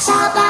Saudade.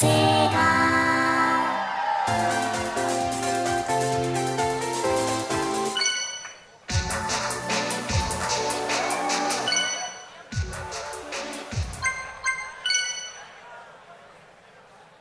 See?